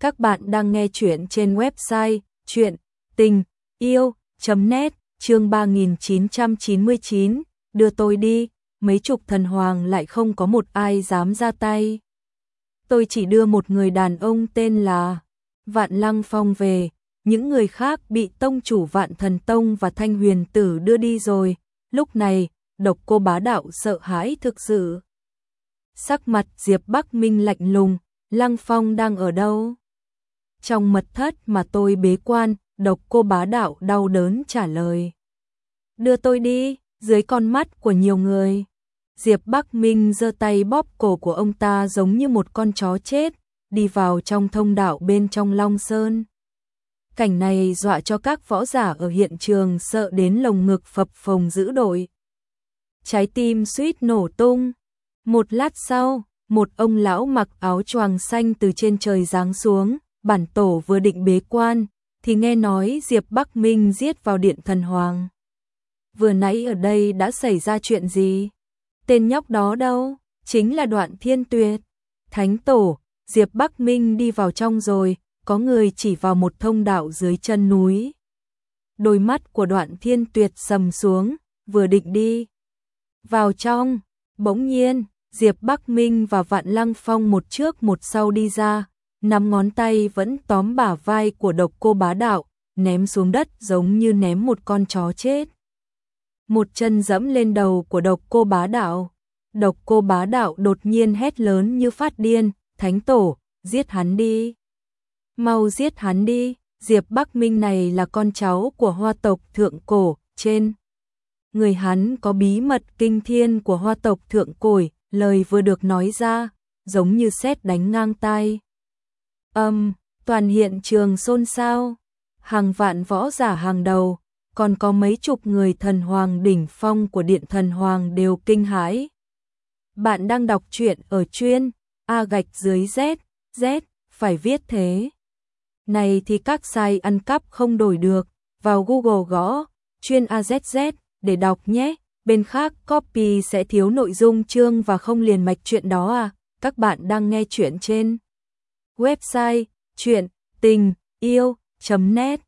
Các bạn đang nghe chuyện trên website chuyện tình yêu.net chương 3999, đưa tôi đi, mấy chục thần hoàng lại không có một ai dám ra tay. Tôi chỉ đưa một người đàn ông tên là Vạn Lăng Phong về, những người khác bị tông chủ Vạn Thần Tông và Thanh Huyền Tử đưa đi rồi, lúc này, độc cô bá đạo sợ hãi thực sự. Sắc mặt Diệp Bắc Minh lạnh lùng, Lăng Phong đang ở đâu? Trong mật thất mà tôi bế quan, độc cô bá đạo đau đớn trả lời. Đưa tôi đi, dưới con mắt của nhiều người. Diệp Bắc Minh giơ tay bóp cổ của ông ta giống như một con chó chết, đi vào trong thông đạo bên trong Long Sơn. Cảnh này dọa cho các võ giả ở hiện trường sợ đến lồng ngực phập phồng dữ đội. Trái tim suýt nổ tung. Một lát sau, một ông lão mặc áo choàng xanh từ trên trời giáng xuống, bản tổ vừa định bế quan, thì nghe nói Diệp Bắc Minh giết vào điện thần hoàng. Vừa nãy ở đây đã xảy ra chuyện gì? Tên nhóc đó đâu? Chính là đoạn thiên tuyệt. Thánh tổ, Diệp Bắc Minh đi vào trong rồi, có người chỉ vào một thông đạo dưới chân núi. Đôi mắt của đoạn thiên tuyệt sầm xuống, vừa định đi. Vào trong, bỗng nhiên, Diệp Bắc Minh và Vạn Lăng Phong một trước một sau đi ra, nắm ngón tay vẫn tóm bả vai của độc cô bá đạo, ném xuống đất giống như ném một con chó chết. Một chân dẫm lên đầu của độc cô bá đạo. Độc cô bá đạo đột nhiên hét lớn như phát điên, thánh tổ, giết hắn đi. Mau giết hắn đi, Diệp Bắc Minh này là con cháu của hoa tộc thượng cổ, trên. Người hắn có bí mật kinh thiên của hoa tộc thượng cổ, lời vừa được nói ra, giống như sét đánh ngang tai. Âm, toàn hiện trường xôn xao, hàng vạn võ giả hàng đầu, còn có mấy chục người thần hoàng đỉnh phong của điện thần hoàng đều kinh hãi. Bạn đang đọc truyện ở chuyên A gạch dưới Z, Z, phải viết thế. Này thì các sai ăn cắp không đổi được, vào Google gõ chuyên AZZ để đọc nhé. Bên khác copy sẽ thiếu nội dung chương và không liền mạch chuyện đó à. Các bạn đang nghe chuyện trên website chuyện tình yêu.net